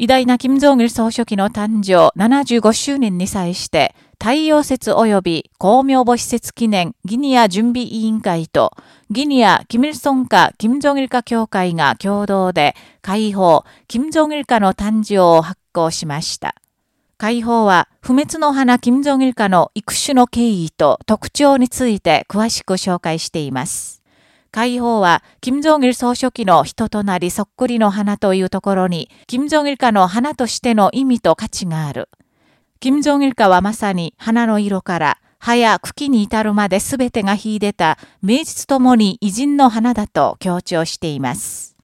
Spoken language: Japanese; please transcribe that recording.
偉大な金正義総書記の誕生75周年に際して、太陽節及び公明母施設記念ギニア準備委員会とギニアキミルソンカ金正義家協会が共同で解放金正義家の誕生を発行しました。解放は不滅の花金正義家の育種の経緯と特徴について詳しく紹介しています。解放は、金正日総書記の人となりそっくりの花というところに、金正日家の花としての意味と価値がある。金正日家はまさに花の色から、葉や茎に至るまで全てが秀でた名実ともに偉人の花だと強調しています。